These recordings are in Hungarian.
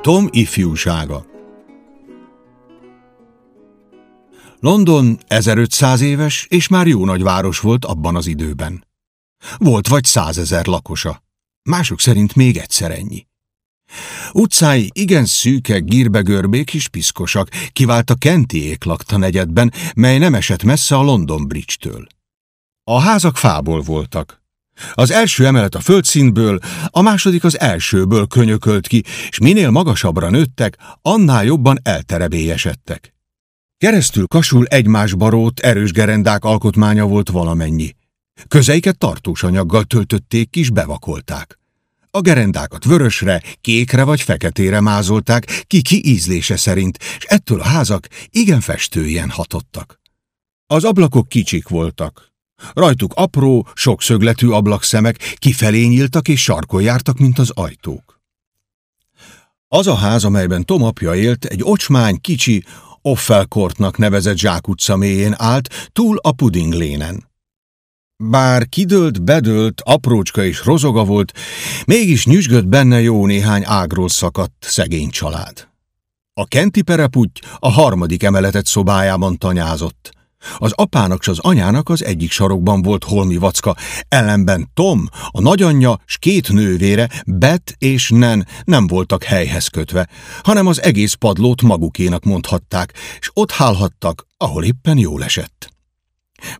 Tom ifjúsága London 1500 éves, és már jó nagy város volt abban az időben. Volt vagy százezer lakosa, mások szerint még egyszer ennyi. Utcái igen szűkek, gírbegörbék és piszkosak, kivált a Kentiék lakta negyedben, mely nem esett messze a London Bridge-től. A házak fából voltak. Az első emelet a földszínből, a második az elsőből könyökölt ki, és minél magasabbra nőttek, annál jobban elterebélyesedtek. Keresztül kasul egymás barót erős gerendák alkotmánya volt valamennyi. Közeiket tartós anyaggal töltötték, kis bevakolták. A gerendákat vörösre, kékre vagy feketére mázolták, ki-ki ízlése szerint, és ettől a házak igen festőjen hatottak. Az ablakok kicsik voltak, Rajtuk apró, sokszögletű ablakszemek kifelé nyíltak és sarkon jártak, mint az ajtók. Az a ház, amelyben Tom apja élt, egy ocsmány, kicsi, Offelkortnak nevezett zsákutca mélyén állt, túl a pudinglénen. Bár kidőlt, bedőlt, aprócska és rozoga volt, mégis nyüzsgött benne jó néhány ágról szakadt szegény család. A kenti pereputty a harmadik emeletet szobájában tanyázott. Az apának s az anyának az egyik sarokban volt holmi vacka, ellenben Tom, a nagyanyja s két nővére, Bet és Nen nem voltak helyhez kötve, hanem az egész padlót magukénak mondhatták, és ott hálhattak, ahol éppen jól esett.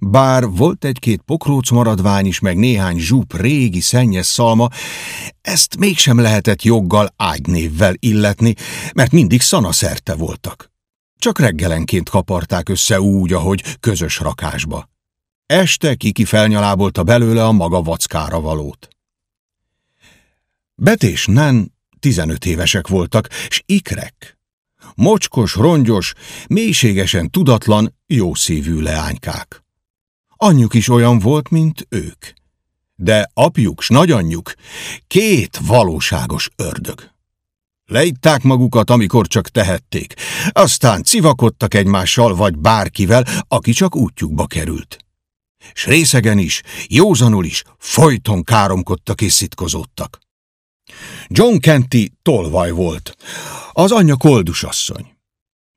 Bár volt egy-két pokróc maradvány is, meg néhány zsúp régi szennyes szalma, ezt mégsem lehetett joggal ágynévvel illetni, mert mindig szanaszerte voltak. Csak reggelenként kaparták össze úgy, ahogy közös rakásba. Este Kiki felnyalábolta belőle a maga vackára valót. Bet és Nen tizenöt évesek voltak, s ikrek. Mocskos, rongyos, mélységesen tudatlan, jószívű leánykák. Anyjuk is olyan volt, mint ők. De apjuk s nagyanyjuk két valóságos ördög. Leitták magukat, amikor csak tehették. Aztán civakodtak egymással, vagy bárkivel, aki csak útjukba került. S részegen is, józanul is, folyton káromkodtak és szitkozódtak. John Kenty tolvaj volt, az anyja koldusasszony.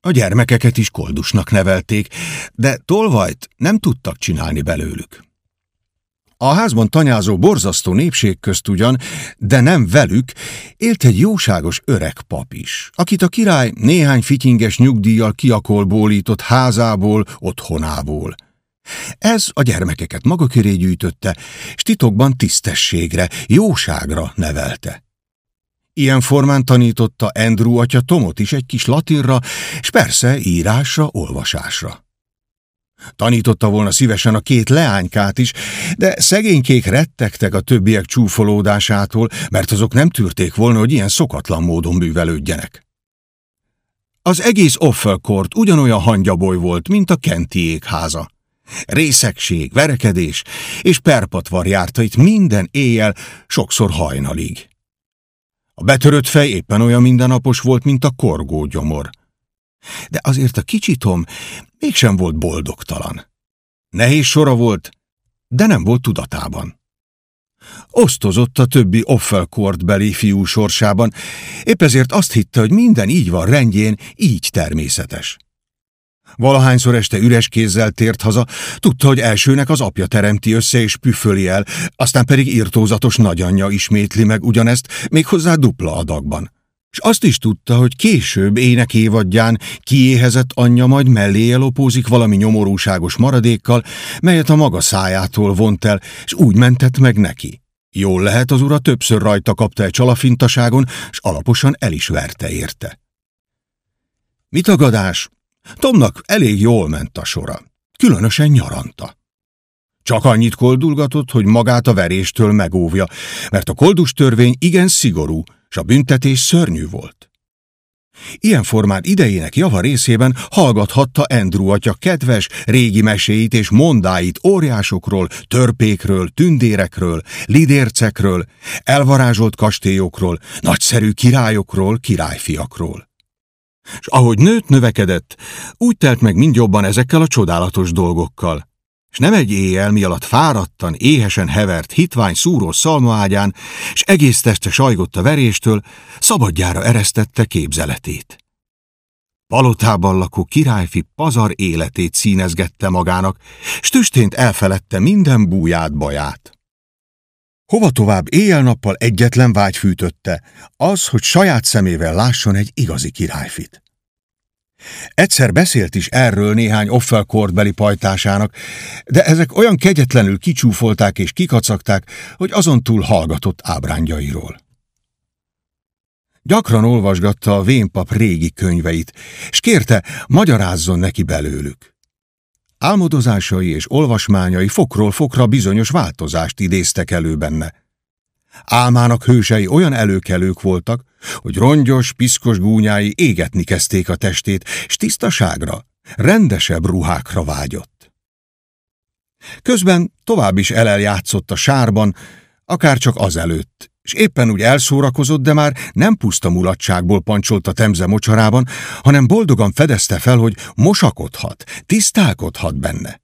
A gyermekeket is koldusnak nevelték, de tolvajt nem tudtak csinálni belőlük. A házban tanyázó borzasztó népség közt ugyan, de nem velük, élt egy jóságos öreg pap is, akit a király néhány fityinges nyugdíjjal kiakolbólított házából, otthonából. Ez a gyermekeket maga köré gyűjtötte, s titokban tisztességre, jóságra nevelte. Ilyen formán tanította Andrew atya Tomot is egy kis latinra, és persze írásra, olvasásra. Tanította volna szívesen a két leánykát is, de szegénykék rettegtek a többiek csúfolódásától, mert azok nem tűrték volna, hogy ilyen szokatlan módon művelődjenek. Az egész Offelkort ugyanolyan hangyaboly volt, mint a Kentiék háza. Részegség, verekedés és perpatvar járta itt minden éjjel, sokszor hajnalig. A betörött fej éppen olyan mindennapos volt, mint a korgó gyomor de azért a kicsi Tom mégsem volt boldogtalan. Nehéz sora volt, de nem volt tudatában. Osztozott a többi Offelkort beli fiú sorsában, épp ezért azt hitte, hogy minden így van rendjén, így természetes. Valahányszor este üres kézzel tért haza, tudta, hogy elsőnek az apja teremti össze és püföli el, aztán pedig írtózatos nagyanyja ismétli meg ugyanezt, méghozzá dupla adagban és azt is tudta, hogy később ének évadján kiéhezett anyja majd mellé elopózik valami nyomorúságos maradékkal, melyet a maga szájától vont el, és úgy mentett meg neki. Jól lehet, az ura többször rajta kapta egy csalafintaságon, és alaposan el is verte érte. Mi tagadás? Tomnak elég jól ment a sora, különösen nyaranta. Csak annyit koldulgatott, hogy magát a veréstől megóvja, mert a koldus törvény igen szigorú, s a büntetés szörnyű volt. Ilyen formán idejének java részében hallgathatta Andrew atya kedves, régi meséit és mondáit óriásokról, törpékről, tündérekről, lidércekről, elvarázsolt kastélyokról, nagyszerű királyokról, királyfiakról. És ahogy nőtt, növekedett, úgy telt meg mind jobban ezekkel a csodálatos dolgokkal. S nem egy éjjel, mi alatt fáradtan, éhesen hevert, hitvány szúró szalmaágyán, s egész teste sajgott a veréstől, szabadjára eresztette képzeletét. Palotában lakó királyfi pazar életét színezgette magának, s tüstént elfeledte minden búját baját. Hova tovább éjjel-nappal egyetlen vágy fűtötte, az, hogy saját szemével lásson egy igazi királyfit. Egyszer beszélt is erről néhány Offel kortbeli pajtásának, de ezek olyan kegyetlenül kicsúfolták és kikacagták, hogy azon túl hallgatott ábrányairól. Gyakran olvasgatta a vénpap régi könyveit, és kérte, magyarázzon neki belőlük. Álmodozásai és olvasmányai fokról fokra bizonyos változást idéztek elő benne. Álmának hősei olyan előkelők voltak, hogy rongyos, piszkos gúnyái égetni kezdték a testét, s tisztaságra, rendesebb ruhákra vágyott. Közben tovább is eleljátszott a sárban, akár csak azelőtt, és éppen úgy elszórakozott, de már nem puszta mulatságból pancsolt a temze mocsarában, hanem boldogan fedezte fel, hogy mosakodhat, tisztálkodhat benne.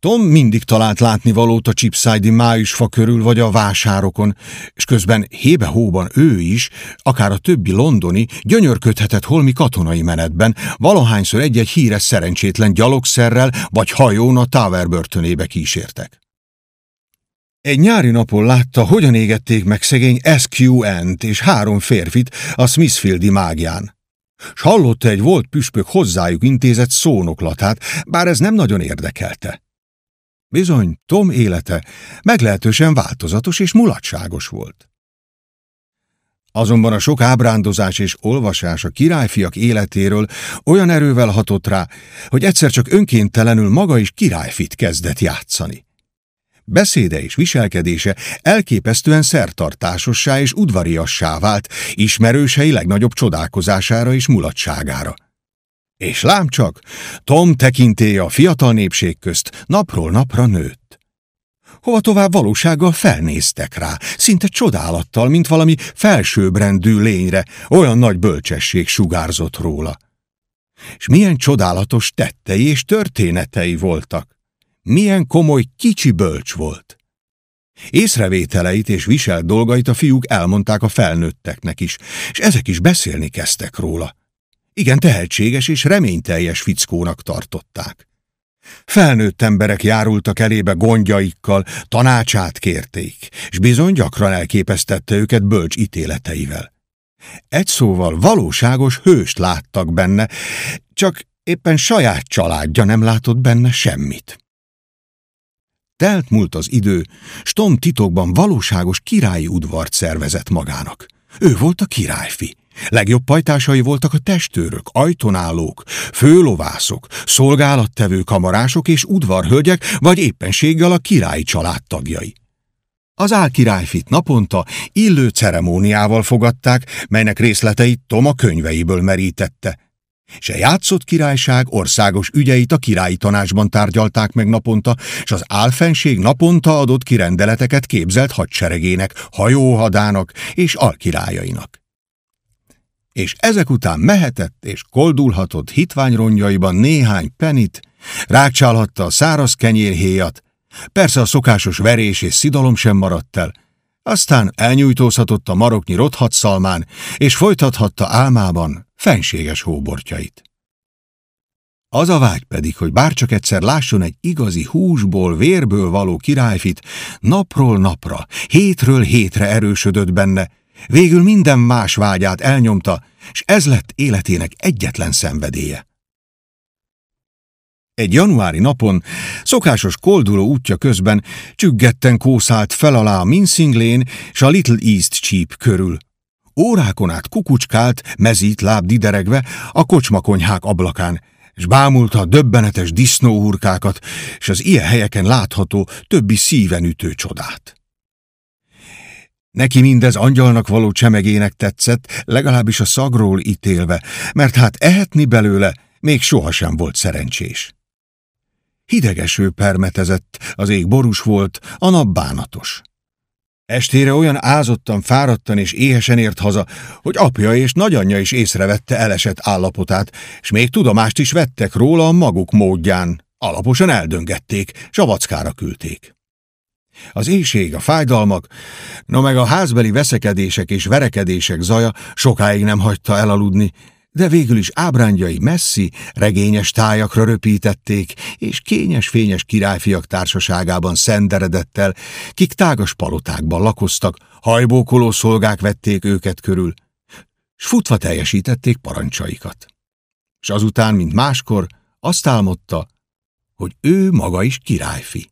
Tom mindig talált látni valót a Chipside-i májusfa körül vagy a vásárokon, és közben hébe-hóban ő is, akár a többi londoni, gyönyörködhetett holmi katonai menetben, valahányszor egy-egy híres szerencsétlen gyalogszerrel vagy hajón a Tower börtönébe kísértek. Egy nyári napon látta, hogyan égették meg szegény SQN-t és három férfit a Smithfieldi mágián. S hallotta egy volt püspök hozzájuk intézett szónoklatát, bár ez nem nagyon érdekelte. Bizony, Tom élete meglehetősen változatos és mulatságos volt. Azonban a sok ábrándozás és olvasás a királyfiak életéről olyan erővel hatott rá, hogy egyszer csak önkéntelenül maga is királyfit kezdett játszani. Beszéde és viselkedése elképesztően szertartásossá és udvariassá vált, ismerősei legnagyobb csodálkozására és mulatságára. És lám csak, Tom tekintélye a fiatal népség közt napról napra nőtt. Hova tovább valósággal felnéztek rá, szinte csodálattal, mint valami felsőbbrendű lényre, olyan nagy bölcsesség sugárzott róla. És milyen csodálatos tettei és történetei voltak. Milyen komoly, kicsi bölcs volt. Észrevételeit és viselt dolgait a fiúk elmondták a felnőtteknek is, és ezek is beszélni kezdtek róla. Igen tehetséges és reményteljes fickónak tartották. Felnőtt emberek járultak elébe gondjaikkal, tanácsát kérték, és bizony gyakran elképesztette őket bölcs ítéleteivel. Egy szóval valóságos hőst láttak benne, csak éppen saját családja nem látott benne semmit. Telt múlt az idő, s Tom titokban valóságos királyi udvart szervezett magának. Ő volt a királyfi. Legjobb pajtásai voltak a testőrök, ajtonállók, főlovászok, szolgálattevő kamarások és udvarhölgyek, vagy éppenséggel a királyi család tagjai. Az álkirályfit naponta illő ceremóniával fogadták, melynek részleteit Tom a könyveiből merítette. Se játszott királyság országos ügyeit a királyi tanácsban tárgyalták meg naponta, és az álfenség naponta adott kirendeleteket képzelt hadseregének, hajóhadának és alkirályainak. És ezek után mehetett és koldulhatott hitványronjaiban néhány penit, rákcsálhatta a száraz kenyérhéjat, persze a szokásos verés és szidalom sem maradt el, aztán elnyújtózhatott a maroknyi rothatszalmán, és folytathatta álmában fenséges hóbortjait. Az a vágy pedig, hogy bárcsak egyszer lásson egy igazi húsból, vérből való királyfit, napról napra, hétről hétre erősödött benne, végül minden más vágyát elnyomta, és ez lett életének egyetlen szenvedélye. Egy januári napon, szokásos kolduló útja közben csüggetten kószált fel alá a Mincing Lane és a Little East Cheap körül. Órákon át kukucskált, mezít láb dideregve a kocsmakonyhák ablakán, és bámulta a döbbenetes disznóhurkákat, és az ilyen helyeken látható többi szíven ütő csodát. Neki mindez angyalnak való csemegének tetszett, legalábbis a szagról ítélve, mert hát ehetni belőle még sohasem volt szerencsés. Hidegeső permetezett, az ég borús volt, a nap bánatos. Estére olyan ázottan, fáradtan és éhesen ért haza, hogy apja és nagyanyja is észrevette elesett állapotát, és még tudomást is vettek róla a maguk módján, Alaposan eldöngették, s a vackára küldték. Az éjség, a fájdalmak, no meg a házbeli veszekedések és verekedések zaja sokáig nem hagyta elaludni, de végül is ábrándjai messzi, regényes tájakra röpítették, és kényes-fényes királyfiak társaságában szenderedettel, kik tágas palotákban lakoztak, hajbókoló szolgák vették őket körül, s futva teljesítették parancsaikat. És azután, mint máskor, azt álmodta, hogy ő maga is királyfi.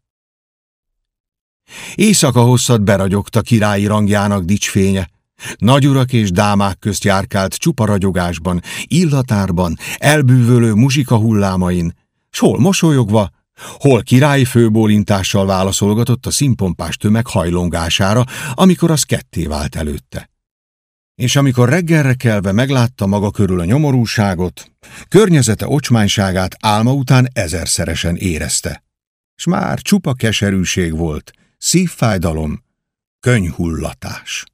Éjszaka hosszat beragyogta királyi rangjának dicsfénye, Nagyurak és dámák közt járkált csupa ragyogásban, illatárban, elbűvölő muzsika hullámain, s hol mosolyogva, hol királyi főbólintással válaszolgatott a színpompás tömeg hajlongására, amikor az ketté vált előtte. És amikor reggelre kelve meglátta maga körül a nyomorúságot, környezete ocsmányságát álma után ezerszeresen érezte. S már csupa keserűség volt, szívfájdalom, könyhullatás.